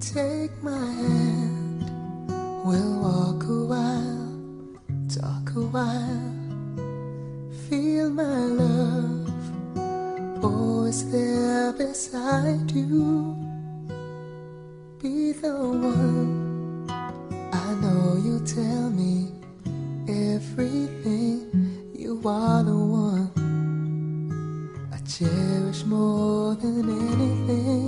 Take my hand, we'll walk a while, talk a while, feel my love, always there beside you. Be the one, I know you tell me everything. You are the one I cherish more than anything.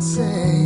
say